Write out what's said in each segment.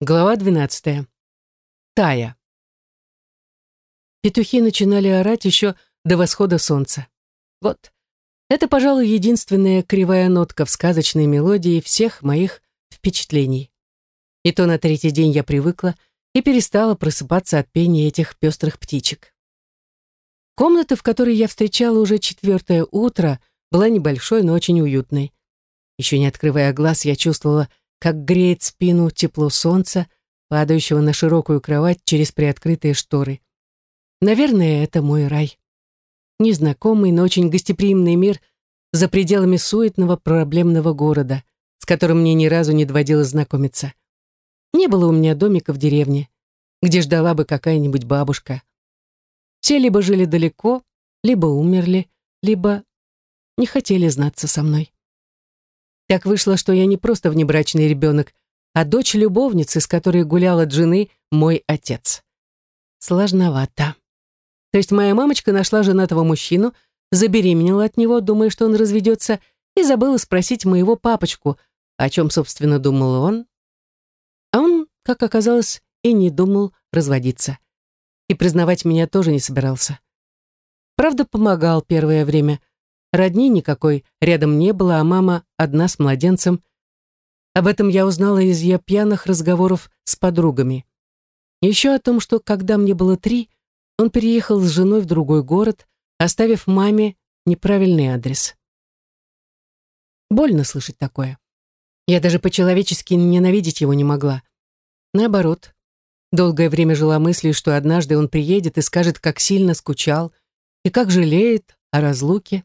Глава 12. Тая. Петухи начинали орать еще до восхода солнца. Вот. Это, пожалуй, единственная кривая нотка в сказочной мелодии всех моих впечатлений. И то на третий день я привыкла и перестала просыпаться от пения этих пестрых птичек. Комната, в которой я встречала уже четвертое утро, была небольшой, но очень уютной. Еще не открывая глаз, я чувствовала, как греет спину тепло солнца, падающего на широкую кровать через приоткрытые шторы. Наверное, это мой рай. Незнакомый, но очень гостеприимный мир за пределами суетного проблемного города, с которым мне ни разу не доводилось знакомиться. Не было у меня домика в деревне, где ждала бы какая-нибудь бабушка. Все либо жили далеко, либо умерли, либо не хотели знаться со мной. Так вышло, что я не просто внебрачный ребенок, а дочь любовницы, с которой гулял от жены мой отец. Сложновато. То есть моя мамочка нашла женатого мужчину, забеременела от него, думая, что он разведется, и забыла спросить моего папочку, о чем, собственно, думал он. А он, как оказалось, и не думал разводиться. И признавать меня тоже не собирался. Правда, помогал первое время – Родни никакой рядом не было, а мама одна с младенцем. Об этом я узнала из ее пьяных разговоров с подругами. Еще о том, что когда мне было три, он переехал с женой в другой город, оставив маме неправильный адрес. Больно слышать такое. Я даже по-человечески ненавидеть его не могла. Наоборот, долгое время жила мыслью, что однажды он приедет и скажет, как сильно скучал и как жалеет о разлуке.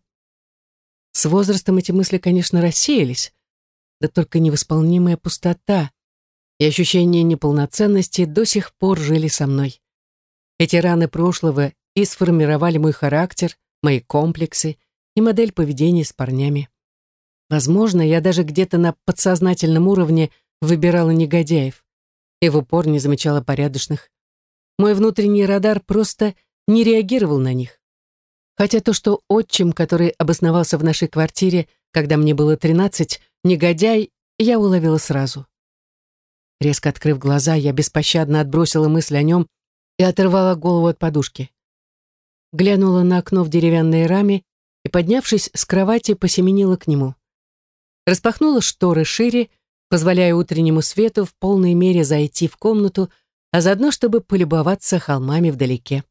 С возрастом эти мысли, конечно, рассеялись, да только невосполнимая пустота и ощущение неполноценности до сих пор жили со мной. Эти раны прошлого и сформировали мой характер, мои комплексы и модель поведения с парнями. Возможно, я даже где-то на подсознательном уровне выбирала негодяев и в упор не замечала порядочных. Мой внутренний радар просто не реагировал на них. Хотя то, что отчим, который обосновался в нашей квартире, когда мне было тринадцать, негодяй, я уловила сразу. Резко открыв глаза, я беспощадно отбросила мысль о нем и оторвала голову от подушки. Глянула на окно в деревянной раме и, поднявшись с кровати, посеменила к нему. Распахнула шторы шире, позволяя утреннему свету в полной мере зайти в комнату, а заодно, чтобы полюбоваться холмами вдалеке.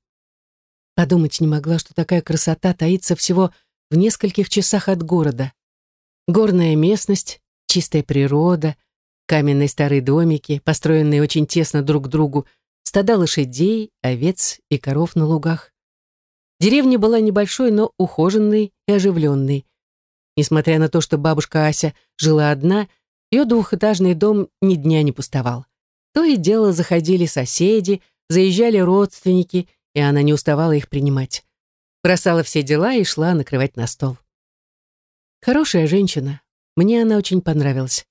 Подумать не могла, что такая красота таится всего в нескольких часах от города. Горная местность, чистая природа, каменные старые домики, построенные очень тесно друг к другу, стада лошадей, овец и коров на лугах. Деревня была небольшой, но ухоженной и оживленной. Несмотря на то, что бабушка Ася жила одна, ее двухэтажный дом ни дня не пустовал. То и дело заходили соседи, заезжали родственники и она не уставала их принимать. Бросала все дела и шла накрывать на стол. Хорошая женщина. Мне она очень понравилась.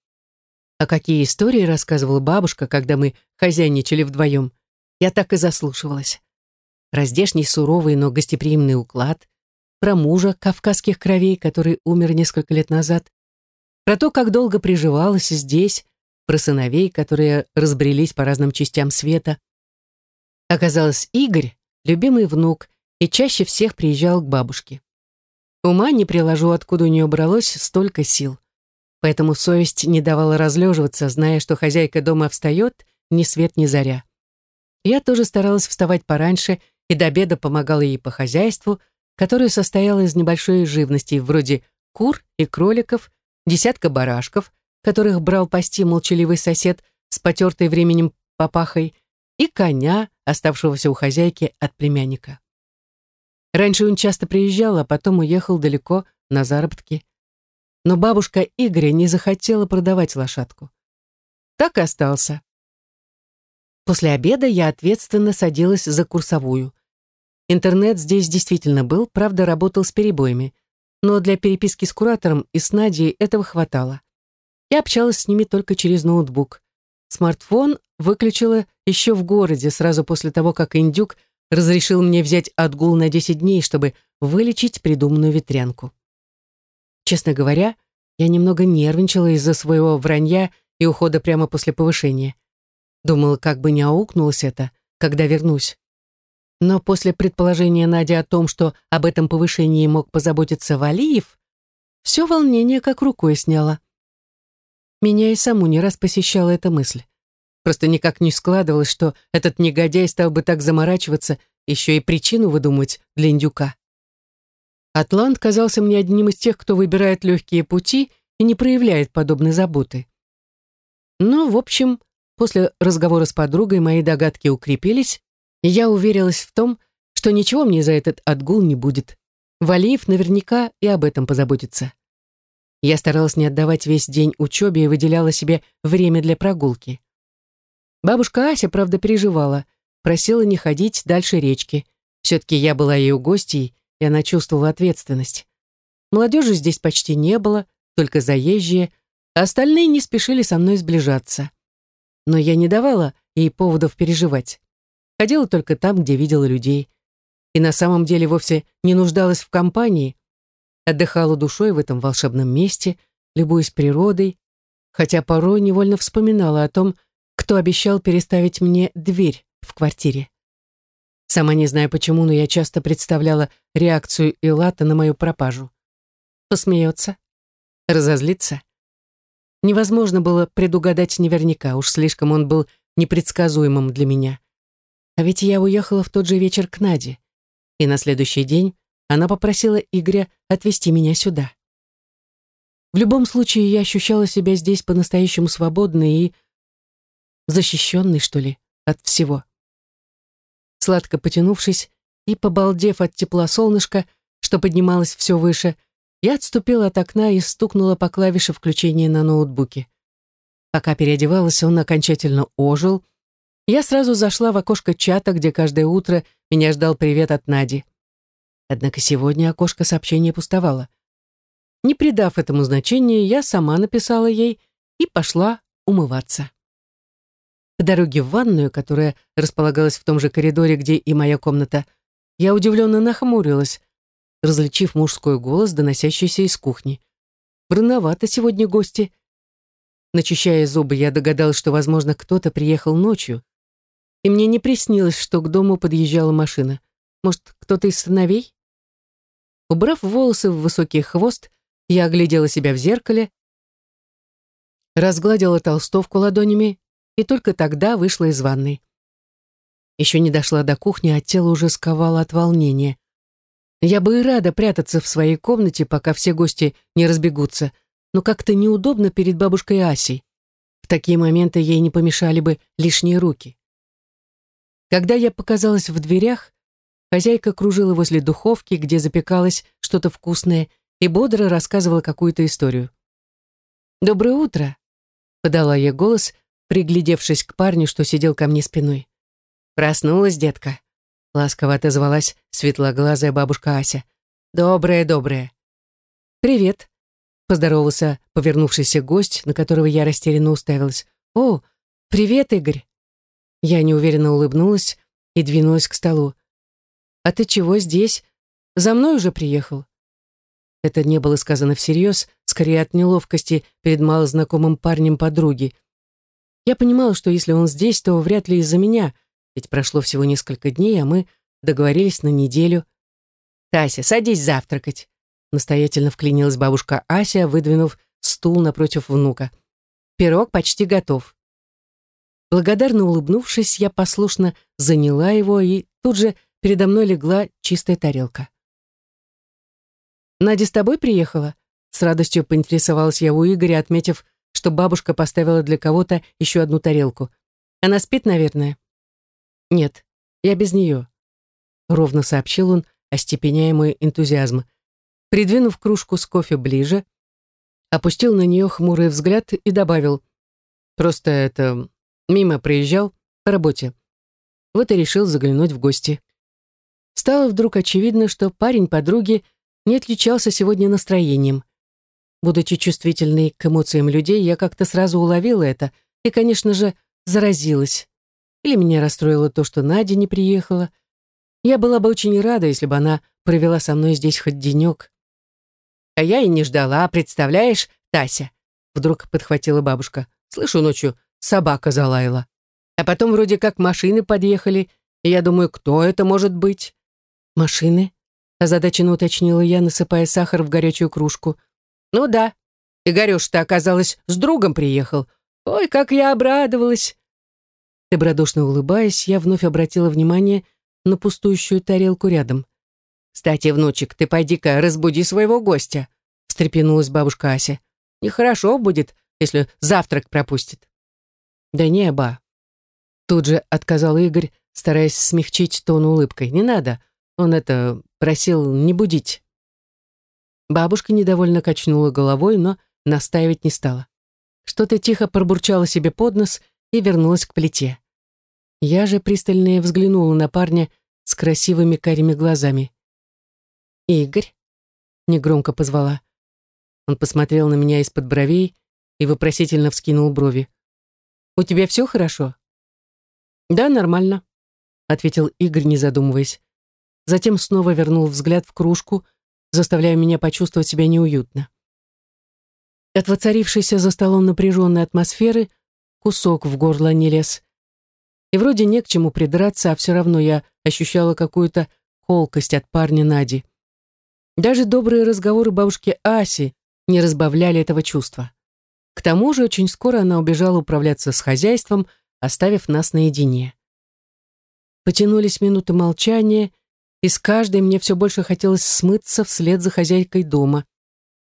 А какие истории рассказывала бабушка, когда мы хозяйничали вдвоем, я так и заслушивалась. Про здешний суровый, но гостеприимный уклад, про мужа кавказских кровей, который умер несколько лет назад, про то, как долго приживалась здесь, про сыновей, которые разбрелись по разным частям света. Оказалось, Игорь любимый внук и чаще всех приезжал к бабушке. Ума не приложу, откуда у нее бралось столько сил. Поэтому совесть не давала разлеживаться, зная, что хозяйка дома встает ни свет ни заря. Я тоже старалась вставать пораньше и до обеда помогала ей по хозяйству, которое состояло из небольшой живности, вроде кур и кроликов, десятка барашков, которых брал пасти молчаливый сосед с потертой временем папахой, и коня, оставшегося у хозяйки от племянника. Раньше он часто приезжал, а потом уехал далеко на заработки. Но бабушка Игоря не захотела продавать лошадку. Так и остался. После обеда я ответственно садилась за курсовую. Интернет здесь действительно был, правда, работал с перебоями. Но для переписки с куратором и с Надей этого хватало. Я общалась с ними только через ноутбук. Смартфон выключила еще в городе, сразу после того, как индюк разрешил мне взять отгул на 10 дней, чтобы вылечить придуманную ветрянку. Честно говоря, я немного нервничала из-за своего вранья и ухода прямо после повышения. Думала, как бы не аукнулось это, когда вернусь. Но после предположения Нади о том, что об этом повышении мог позаботиться Валиев, все волнение как рукой сняло. Меня и саму не раз посещала эта мысль. Просто никак не складывалось, что этот негодяй стал бы так заморачиваться, еще и причину выдумать для индюка. Атлант казался мне одним из тех, кто выбирает легкие пути и не проявляет подобной заботы. Но, в общем, после разговора с подругой мои догадки укрепились, и я уверилась в том, что ничего мне за этот отгул не будет. Валиев наверняка и об этом позаботится. Я старалась не отдавать весь день учебе и выделяла себе время для прогулки. Бабушка Ася, правда, переживала, просила не ходить дальше речки. Все-таки я была ее гостьей, и она чувствовала ответственность. Молодежи здесь почти не было, только заезжие, а остальные не спешили со мной сближаться. Но я не давала ей поводов переживать. Ходила только там, где видела людей. И на самом деле вовсе не нуждалась в компании. Отдыхала душой в этом волшебном месте, любуясь природой, хотя порой невольно вспоминала о том, кто обещал переставить мне дверь в квартире. Сама не знаю почему, но я часто представляла реакцию Илата на мою пропажу. Посмеется? Разозлится? Невозможно было предугадать наверняка, уж слишком он был непредсказуемым для меня. А ведь я уехала в тот же вечер к Наде, и на следующий день она попросила Игоря отвезти меня сюда. В любом случае, я ощущала себя здесь по-настоящему свободной и защищенной, что ли, от всего. Сладко потянувшись и побалдев от тепла солнышка, что поднималось все выше, я отступила от окна и стукнула по клавише включения на ноутбуке. Пока переодевалась, он окончательно ожил. Я сразу зашла в окошко чата, где каждое утро меня ждал привет от Нади. Однако сегодня окошко сообщения пустовало. Не придав этому значения, я сама написала ей и пошла умываться. По дороге в ванную, которая располагалась в том же коридоре, где и моя комната, я удивленно нахмурилась, различив мужской голос, доносящийся из кухни. Рановато сегодня гости. Начищая зубы, я догадалась, что, возможно, кто-то приехал ночью. И мне не приснилось, что к дому подъезжала машина. Может, кто-то из сыновей? Убрав волосы в высокий хвост, я оглядела себя в зеркале, разгладила толстовку ладонями и только тогда вышла из ванной. Еще не дошла до кухни, а тело уже сковало от волнения. Я бы и рада прятаться в своей комнате, пока все гости не разбегутся, но как-то неудобно перед бабушкой Асей. В такие моменты ей не помешали бы лишние руки. Когда я показалась в дверях, хозяйка кружила возле духовки, где запекалось что-то вкусное, и бодро рассказывала какую-то историю. «Доброе утро», — подала я голос, приглядевшись к парню, что сидел ко мне спиной. «Проснулась, детка», — ласково отозвалась светлоглазая бабушка Ася. «Добрая, добрая». «Привет», — поздоровался повернувшийся гость, на которого я растерянно уставилась. «О, привет, Игорь». Я неуверенно улыбнулась и двинулась к столу. «А ты чего здесь? За мной уже приехал?» Это не было сказано всерьез, скорее от неловкости перед малознакомым парнем подруги — я понимала, что если он здесь, то вряд ли из-за меня, ведь прошло всего несколько дней, а мы договорились на неделю. «Тася, садись завтракать», — настоятельно вклинилась бабушка Ася, выдвинув стул напротив внука. «Пирог почти готов». Благодарно улыбнувшись, я послушно заняла его, и тут же передо мной легла чистая тарелка. «Надя с тобой приехала?» С радостью поинтересовалась я у Игоря, отметив, что бабушка поставила для кого-то еще одну тарелку. Она спит, наверное? Нет, я без нее. Ровно сообщил он, остепеняя мой энтузиазм. Придвинув кружку с кофе ближе, опустил на нее хмурый взгляд и добавил. Просто это... Мимо проезжал по работе. Вот и решил заглянуть в гости. Стало вдруг очевидно, что парень подруги не отличался сегодня настроением. Будучи чувствительной к эмоциям людей, я как-то сразу уловила это и, конечно же, заразилась. Или меня расстроило то, что Надя не приехала. Я была бы очень рада, если бы она провела со мной здесь хоть денек. А я и не ждала, представляешь, Тася? Вдруг подхватила бабушка. Слышу ночью, собака залаяла. А потом вроде как машины подъехали, и я думаю, кто это может быть? Машины? Озадаченно уточнила я, насыпая сахар в горячую кружку. Ну да. Игорюш-то, оказалось, с другом приехал. Ой, как я обрадовалась. Добродушно улыбаясь, я вновь обратила внимание на пустующую тарелку рядом. «Кстати, внучек, ты пойди-ка разбуди своего гостя», — встрепенулась бабушка Ася. «Нехорошо будет, если завтрак пропустит». «Да не, ба». Тут же отказал Игорь, стараясь смягчить тон улыбкой. «Не надо. Он это просил не будить». Бабушка недовольно качнула головой, но настаивать не стала. Что-то тихо пробурчала себе под нос и вернулась к плите. Я же пристальнее взглянула на парня с красивыми карими глазами. «Игорь?» — негромко позвала. Он посмотрел на меня из-под бровей и вопросительно вскинул брови. «У тебя все хорошо?» «Да, нормально», — ответил Игорь, не задумываясь. Затем снова вернул взгляд в кружку, заставляя меня почувствовать себя неуютно. От воцарившейся за столом напряженной атмосферы кусок в горло не лез. И вроде не к чему придраться, а все равно я ощущала какую-то колкость от парня Нади. Даже добрые разговоры бабушки Аси не разбавляли этого чувства. К тому же очень скоро она убежала управляться с хозяйством, оставив нас наедине. Потянулись минуты молчания, и с каждой мне все больше хотелось смыться вслед за хозяйкой дома.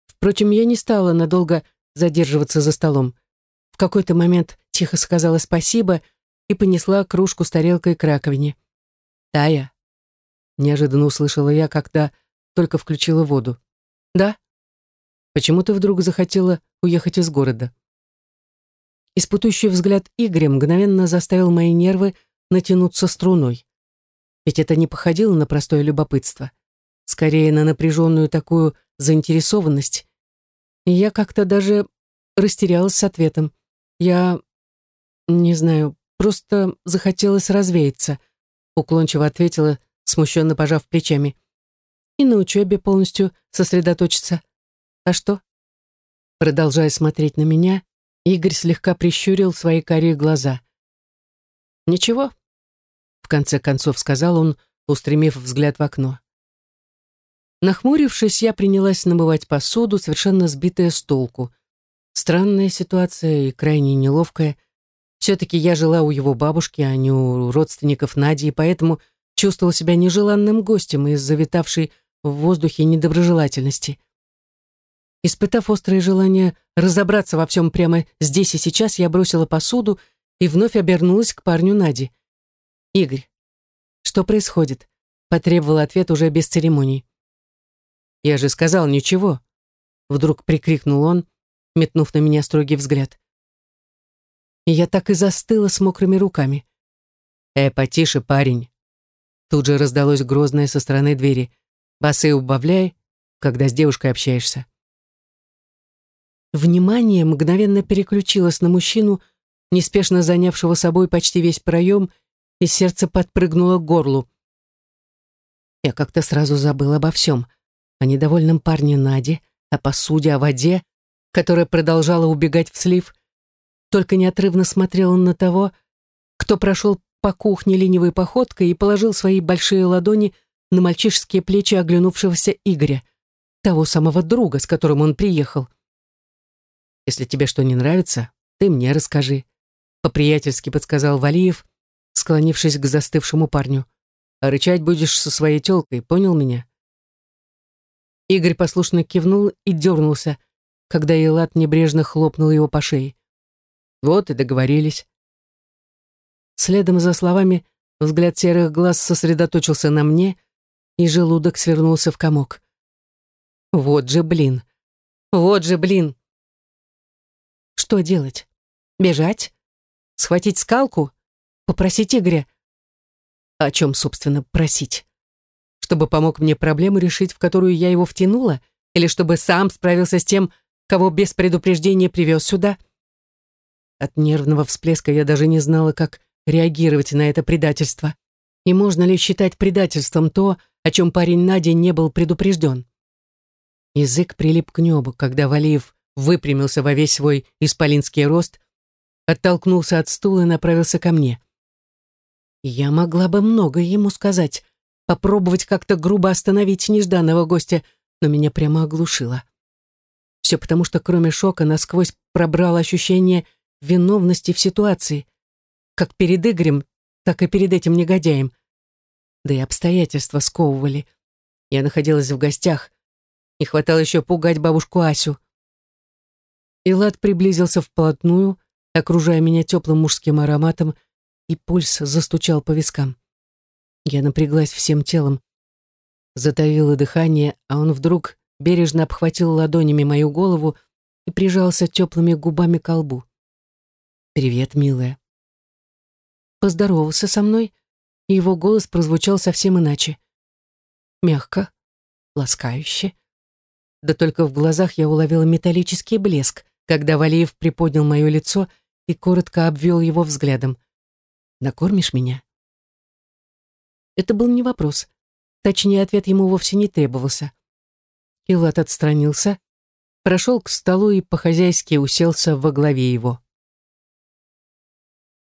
Впрочем, я не стала надолго задерживаться за столом. В какой-то момент тихо сказала спасибо и понесла кружку с тарелкой к раковине. «Тая», — неожиданно услышала я, когда только включила воду. «Да? Почему ты вдруг захотела уехать из города?» Испытующий взгляд Игоря мгновенно заставил мои нервы натянуться струной. Ведь это не походило на простое любопытство. Скорее, на напряженную такую заинтересованность. И я как-то даже растерялась с ответом. Я... не знаю, просто захотелось развеяться, уклончиво ответила, смущенно пожав плечами и на учебе полностью сосредоточиться. А что? Продолжая смотреть на меня, Игорь слегка прищурил свои карие глаза. «Ничего», — в конце концов сказал он, устремив взгляд в окно. Нахмурившись, я принялась намывать посуду, совершенно сбитая с толку. Странная ситуация и крайне неловкая. Все-таки я жила у его бабушки, а не у родственников Нади, и поэтому чувствовала себя нежеланным гостем из завитавшей в воздухе недоброжелательности. Испытав острое желание разобраться во всем прямо здесь и сейчас, я бросила посуду и вновь обернулась к парню Нади. «Игорь, что происходит?» Потребовал ответ уже без церемоний. «Я же сказал ничего», — вдруг прикрикнул он, метнув на меня строгий взгляд. Я так и застыла с мокрыми руками. «Э, потише, парень!» Тут же раздалось грозное со стороны двери. Басы убавляй, когда с девушкой общаешься. Внимание мгновенно переключилось на мужчину, неспешно занявшего собой почти весь проем, и сердце подпрыгнуло к горлу. Я как-то сразу забыл обо всем. О недовольном парне Наде, о посуде, о воде, которая продолжала убегать в слив. Только неотрывно смотрел на того, кто прошел по кухне ленивой походкой и положил свои большие ладони на мальчишеские плечи оглянувшегося Игоря, того самого друга, с которым он приехал. «Если тебе что не нравится, ты мне расскажи», — по-приятельски подсказал Валиев, склонившись к застывшему парню. «А рычать будешь со своей тёлкой, понял меня?» Игорь послушно кивнул и дернулся, когда Елат небрежно хлопнул его по шее. Вот и договорились. Следом за словами взгляд серых глаз сосредоточился на мне — и желудок свернулся в комок. Вот же блин. Вот же блин. Что делать? Бежать? Схватить скалку? Попросить Игоря? О чем, собственно, просить? Чтобы помог мне проблему решить, в которую я его втянула? Или чтобы сам справился с тем, кого без предупреждения привез сюда? От нервного всплеска я даже не знала, как реагировать на это предательство. И можно ли считать предательством то, о чем парень Нади не был предупрежден. Язык прилип к небу, когда Валиев выпрямился во весь свой исполинский рост, оттолкнулся от стула и направился ко мне. Я могла бы многое ему сказать, попробовать как-то грубо остановить нежданного гостя, но меня прямо оглушило. Все потому, что кроме шока насквозь пробрало ощущение виновности в ситуации, как перед Игорем, так и перед этим негодяем. Да и обстоятельства сковывали. Я находилась в гостях, не хватало еще пугать бабушку Асю. Илад приблизился вплотную, окружая меня теплым мужским ароматом, и пульс застучал по вискам. Я напряглась всем телом, затаила дыхание, а он вдруг бережно обхватил ладонями мою голову и прижался теплыми губами к лбу. «Привет, милая». Поздоровался со мной, и его голос прозвучал совсем иначе. Мягко, ласкающе. Да только в глазах я уловила металлический блеск, когда Валиев приподнял мое лицо и коротко обвел его взглядом. «Накормишь меня?» Это был не вопрос. Точнее, ответ ему вовсе не требовался. Илат отстранился, прошел к столу и по-хозяйски уселся во главе его.